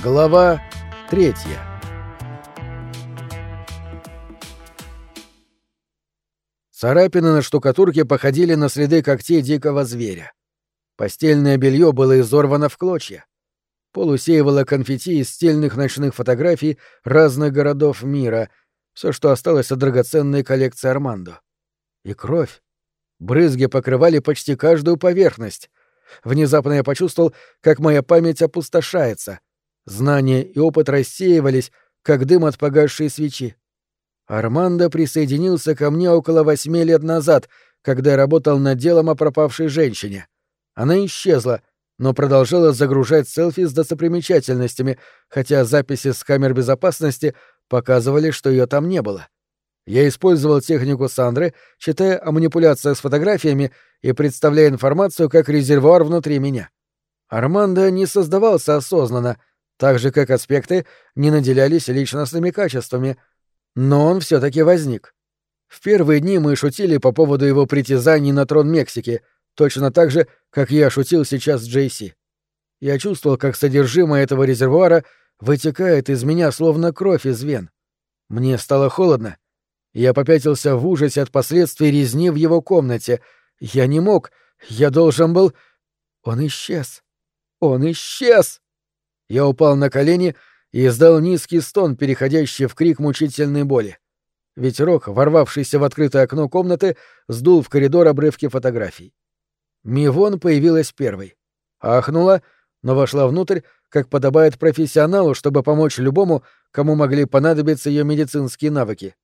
Глава третья Царапины на штукатурке походили на следы когтей дикого зверя. Постельное белье было изорвано в клочья. Пол усеивало конфетти из стильных ночных фотографий разных городов мира, все, что осталось от драгоценной коллекции Армандо. И кровь. Брызги покрывали почти каждую поверхность. Внезапно я почувствовал, как моя память опустошается. Знания и опыт рассеивались, как дым от погасшей свечи. Армандо присоединился ко мне около восьми лет назад, когда я работал над делом о пропавшей женщине. Она исчезла, но продолжала загружать селфи с достопримечательностями, хотя записи с камер безопасности показывали, что ее там не было. Я использовал технику Сандры, читая о манипуляциях с фотографиями и представляя информацию как резервуар внутри меня. Армандо не создавался осознанно, так же как аспекты не наделялись личностными качествами, но он все таки возник. В первые дни мы шутили по поводу его притязаний на трон Мексики, точно так же, как я шутил сейчас с Джейси. Я чувствовал, как содержимое этого резервуара вытекает из меня словно кровь из вен. Мне стало холодно, я попятился в ужасе от последствий резни в его комнате. Я не мог. Я должен был... Он исчез. Он исчез! Я упал на колени и издал низкий стон, переходящий в крик мучительной боли. Ветерок, ворвавшийся в открытое окно комнаты, сдул в коридор обрывки фотографий. Мивон появилась первой. Ахнула, но вошла внутрь, как подобает профессионалу, чтобы помочь любому, кому могли понадобиться ее медицинские навыки.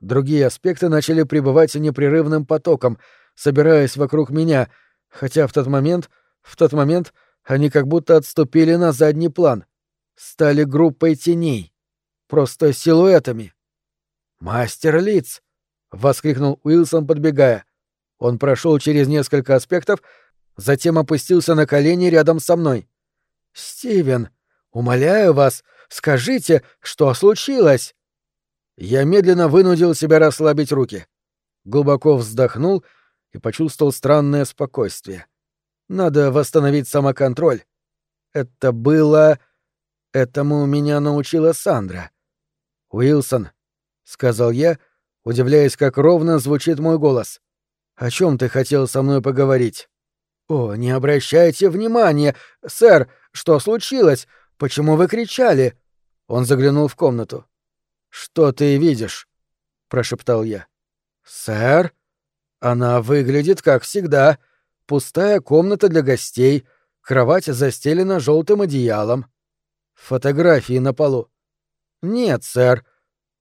Другие аспекты начали пребывать непрерывным потоком, собираясь вокруг меня, хотя в тот момент, в тот момент они как будто отступили на задний план, стали группой теней, просто силуэтами. «Мастер лиц!» — воскликнул Уилсон, подбегая. Он прошел через несколько аспектов, затем опустился на колени рядом со мной. «Стивен, умоляю вас, скажите, что случилось?» Я медленно вынудил себя расслабить руки. Глубоко вздохнул и почувствовал странное спокойствие. Надо восстановить самоконтроль. Это было... Этому меня научила Сандра. «Уилсон», — сказал я, удивляясь, как ровно звучит мой голос. «О чем ты хотел со мной поговорить?» «О, не обращайте внимания! Сэр, что случилось? Почему вы кричали?» Он заглянул в комнату. «Что ты видишь?» — прошептал я. «Сэр, она выглядит как всегда. Пустая комната для гостей, кровать застелена желтым одеялом. Фотографии на полу. Нет, сэр.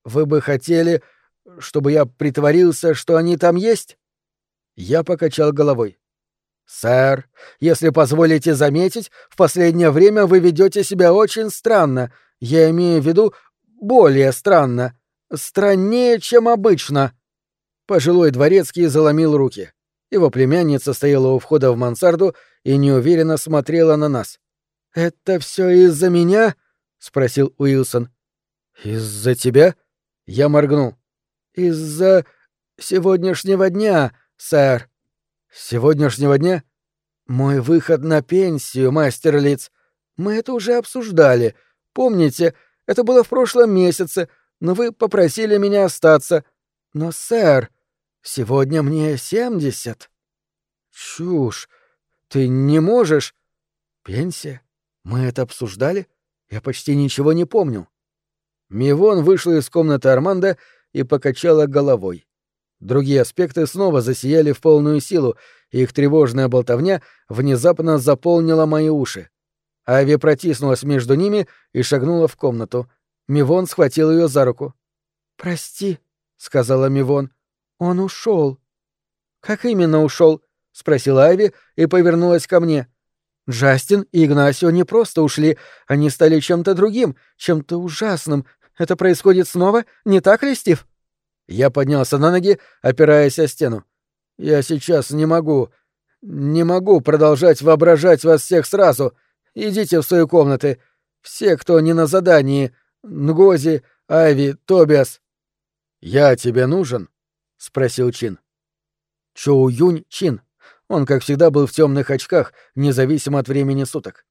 Вы бы хотели, чтобы я притворился, что они там есть?» Я покачал головой. «Сэр, если позволите заметить, в последнее время вы ведете себя очень странно. Я имею в виду более странно. Страннее, чем обычно. Пожилой дворецкий заломил руки. Его племянница стояла у входа в мансарду и неуверенно смотрела на нас. «Это все из-за меня?» — спросил Уилсон. «Из-за тебя?» — я моргнул. «Из-за сегодняшнего дня, сэр». «Сегодняшнего дня?» «Мой выход на пенсию, мастер Лиц. Мы это уже обсуждали. Помните, это было в прошлом месяце, но вы попросили меня остаться. Но, сэр, сегодня мне семьдесят. Чушь. Ты не можешь. Пенсия? Мы это обсуждали? Я почти ничего не помню. Мивон вышла из комнаты Армандо и покачала головой. Другие аспекты снова засияли в полную силу, и их тревожная болтовня внезапно заполнила мои уши. Ави протиснулась между ними и шагнула в комнату. Мивон схватил ее за руку. «Прости», — сказала Мивон. «Он ушел». «Как именно ушел? спросила Ави и повернулась ко мне. «Джастин и Игнасио не просто ушли, они стали чем-то другим, чем-то ужасным. Это происходит снова, не так ли, Стив?» Я поднялся на ноги, опираясь о стену. «Я сейчас не могу, не могу продолжать воображать вас всех сразу. Идите в свои комнаты. Все, кто не на задании. Нгози, Айви, Тобиас. Я тебе нужен? Спросил Чин. Чоу Юнь Чин. Он, как всегда, был в темных очках, независимо от времени суток.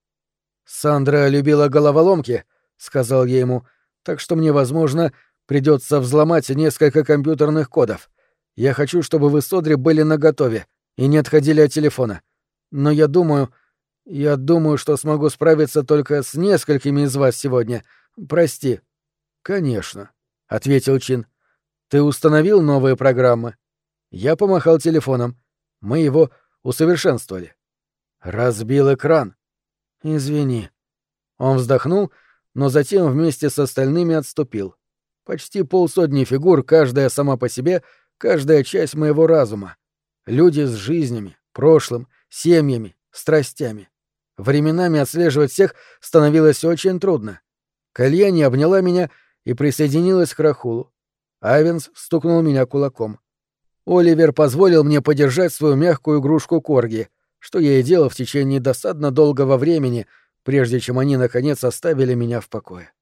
«Сандра любила головоломки», — сказал я ему, — «так что мне, возможно, придется взломать несколько компьютерных кодов. Я хочу, чтобы вы с Одри были наготове и не отходили от телефона. Но я думаю, я думаю, что смогу справиться только с несколькими из вас сегодня. Прости. Конечно, ответил Чин. Ты установил новые программы? Я помахал телефоном. Мы его усовершенствовали. Разбил экран. Извини. Он вздохнул, но затем вместе с остальными отступил. Почти полсотни фигур, каждая сама по себе, каждая часть моего разума. Люди с жизнями, прошлым, семьями, страстями. Временами отслеживать всех становилось очень трудно. Кальяни обняла меня и присоединилась к Рахулу. Айвенс стукнул меня кулаком. Оливер позволил мне подержать свою мягкую игрушку Корги, что я и делал в течение досадно долгого времени, прежде чем они, наконец, оставили меня в покое.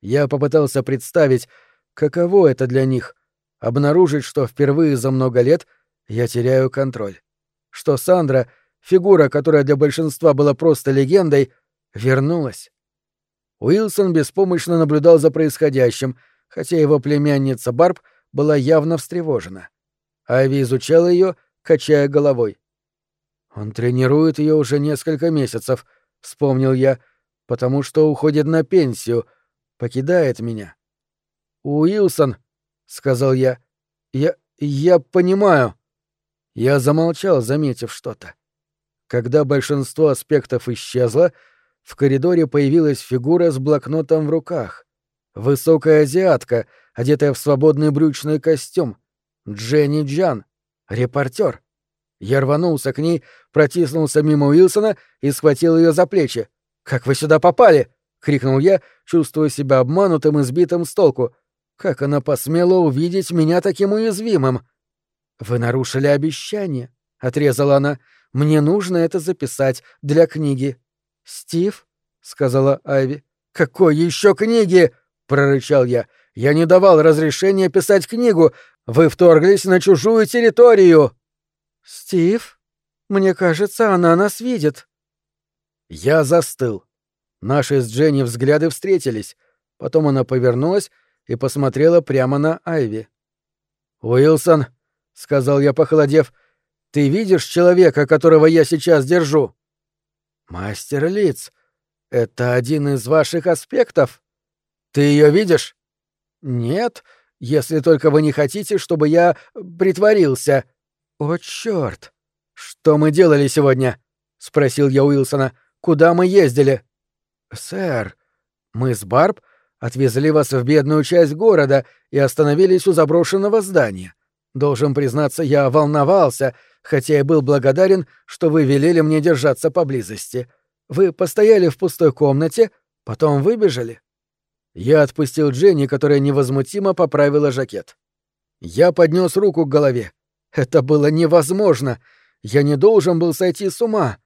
Я попытался представить, каково это для них — обнаружить, что впервые за много лет я теряю контроль. Что Сандра — фигура, которая для большинства была просто легендой, вернулась. Уилсон беспомощно наблюдал за происходящим, хотя его племянница Барб была явно встревожена. Ави изучала ее, качая головой. «Он тренирует ее уже несколько месяцев», — вспомнил я, — «потому что уходит на пенсию, покидает меня». «Уилсон», — сказал я, — «я... я понимаю». Я замолчал, заметив что-то. Когда большинство аспектов исчезло, в коридоре появилась фигура с блокнотом в руках. Высокая азиатка, одетая в свободный брючный костюм. Дженни Джан, репортер. Я рванулся к ней, протиснулся мимо Уилсона и схватил ее за плечи. «Как вы сюда попали?» — крикнул я, чувствуя себя обманутым и сбитым с толку. «Как она посмела увидеть меня таким уязвимым?» «Вы нарушили обещание», — отрезала она. Мне нужно это записать для книги. Стив, сказала Айви. Какой еще книги? Прорычал я. Я не давал разрешения писать книгу. Вы вторглись на чужую территорию. Стив, мне кажется, она нас видит. Я застыл. Наши с Дженни взгляды встретились. Потом она повернулась и посмотрела прямо на Айви. «Уилсон», — сказал я, похолодев, — ты видишь человека, которого я сейчас держу? Мастер лиц. Это один из ваших аспектов. Ты ее видишь? Нет, если только вы не хотите, чтобы я притворился. О, черт! Что мы делали сегодня? спросил я Уилсона. Куда мы ездили? Сэр, мы с Барб отвезли вас в бедную часть города и остановились у заброшенного здания. Должен признаться, я волновался, хотя и был благодарен, что вы велели мне держаться поблизости. Вы постояли в пустой комнате, потом выбежали. Я отпустил Дженни, которая невозмутимо поправила жакет. Я поднес руку к голове. Это было невозможно. Я не должен был сойти с ума.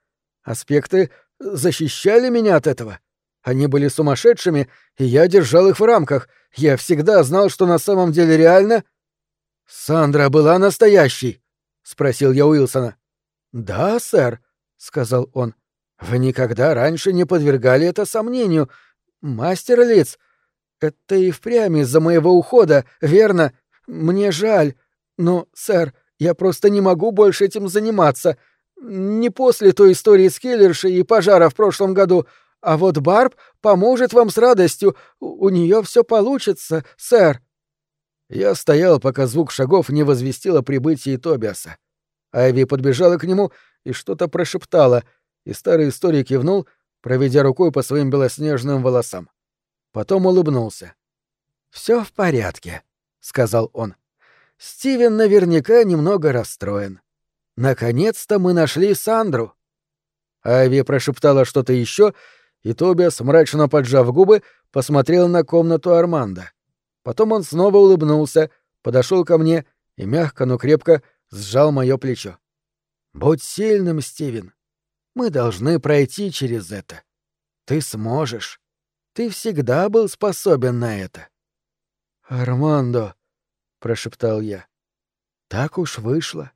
Аспекты защищали меня от этого. Они были сумасшедшими, и я держал их в рамках. Я всегда знал, что на самом деле реально... Сандра была настоящей. — спросил я Уилсона. «Да, сэр», — сказал он. «Вы никогда раньше не подвергали это сомнению. Мастер лиц, это и впрямь из-за моего ухода, верно? Мне жаль. Но, сэр, я просто не могу больше этим заниматься. Не после той истории с киллершей и пожара в прошлом году, а вот Барб поможет вам с радостью. У, нее все получится, сэр». Я стоял, пока звук шагов не возвестил о прибытии Тобиаса. Айви подбежала к нему и что-то прошептала, и старый историк кивнул, проведя рукой по своим белоснежным волосам. Потом улыбнулся. Все в порядке», — сказал он. «Стивен наверняка немного расстроен. Наконец-то мы нашли Сандру». Айви прошептала что-то еще, и Тобиас, мрачно поджав губы, посмотрел на комнату Арманда. Потом он снова улыбнулся, подошел ко мне и мягко, но крепко сжал мое плечо. «Будь сильным, Стивен. Мы должны пройти через это. Ты сможешь. Ты всегда был способен на это». «Армандо», — прошептал я. «Так уж вышло.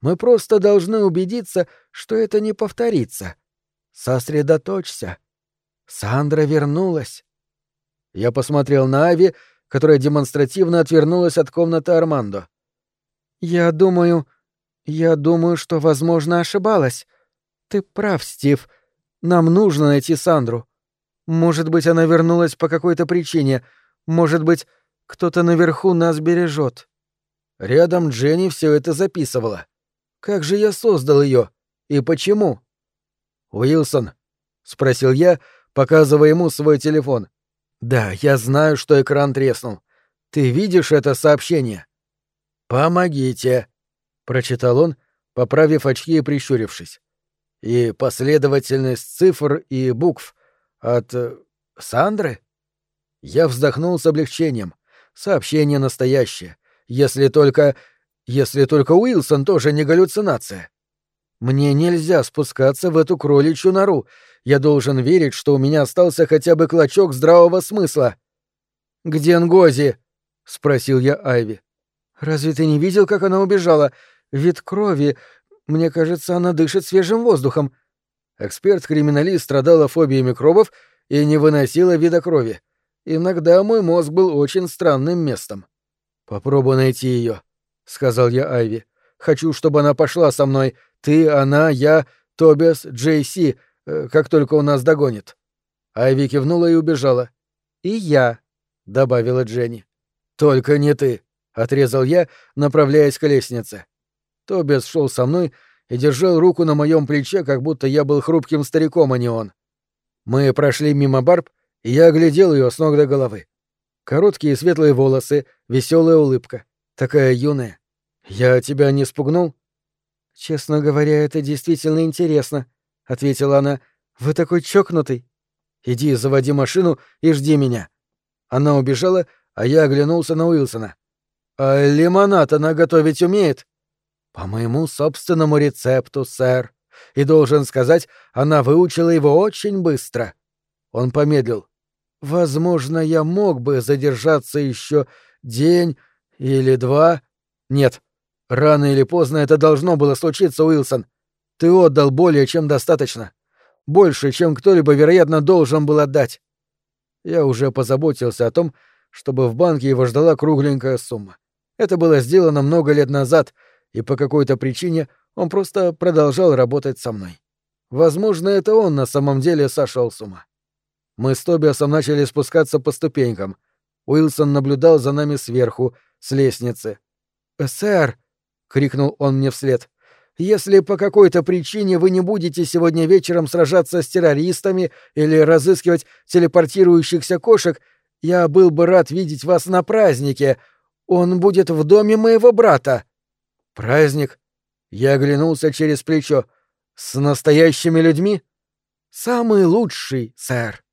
Мы просто должны убедиться, что это не повторится. Сосредоточься. Сандра вернулась. Я посмотрел на Ави, которая демонстративно отвернулась от комнаты Армандо. «Я думаю... Я думаю, что, возможно, ошибалась. Ты прав, Стив. Нам нужно найти Сандру. Может быть, она вернулась по какой-то причине. Может быть, кто-то наверху нас бережет. Рядом Дженни все это записывала. Как же я создал ее? И почему? Уилсон, спросил я, показывая ему свой телефон. Да, я знаю, что экран треснул. Ты видишь это сообщение? Помогите, прочитал он, поправив очки и прищурившись. И последовательность цифр и букв от э, Сандры? Я вздохнул с облегчением. Сообщение настоящее. Если только... Если только Уилсон тоже не галлюцинация. Мне нельзя спускаться в эту кроличью нору. Я должен верить, что у меня остался хотя бы клочок здравого смысла. «Где Нгози?» — спросил я Айви. «Разве ты не видел, как она убежала? Вид крови. Мне кажется, она дышит свежим воздухом». Эксперт-криминалист страдала фобией микробов и не выносила вида крови. Иногда мой мозг был очень странным местом. «Попробуй найти ее, сказал я Айви. «Хочу, чтобы она пошла со мной. Ты, она, я, Тобиас, Джейси, э, как только он нас догонит». Айви кивнула и убежала. «И я», — добавила Дженни. «Только не ты», — отрезал я, направляясь к лестнице. Тобиас шел со мной и держал руку на моем плече, как будто я был хрупким стариком, а не он. Мы прошли мимо Барб, и я оглядел ее с ног до головы. Короткие светлые волосы, веселая улыбка. Такая юная. Я тебя не спугнул? Честно говоря, это действительно интересно, ответила она. Вы такой чокнутый. Иди, заводи машину и жди меня. Она убежала, а я оглянулся на Уилсона. А лимонад она готовить умеет? По моему собственному рецепту, сэр. И должен сказать, она выучила его очень быстро. Он помедлил. Возможно, я мог бы задержаться еще день или два. Нет. Рано или поздно это должно было случиться, Уилсон. Ты отдал более чем достаточно. Больше, чем кто-либо, вероятно, должен был отдать. Я уже позаботился о том, чтобы в банке его ждала кругленькая сумма. Это было сделано много лет назад, и по какой-то причине он просто продолжал работать со мной. Возможно, это он на самом деле сошел с ума. Мы с Тобиасом начали спускаться по ступенькам. Уилсон наблюдал за нами сверху, с лестницы. «Э, «Сэр!» — крикнул он мне вслед. «Если по какой-то причине вы не будете сегодня вечером сражаться с террористами или разыскивать телепортирующихся кошек, я был бы рад видеть вас на празднике. Он будет в доме моего брата». «Праздник?» Я оглянулся через плечо. «С настоящими людьми?» «Самый лучший, сэр».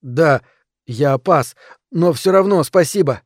«Да, я пас, но все равно спасибо».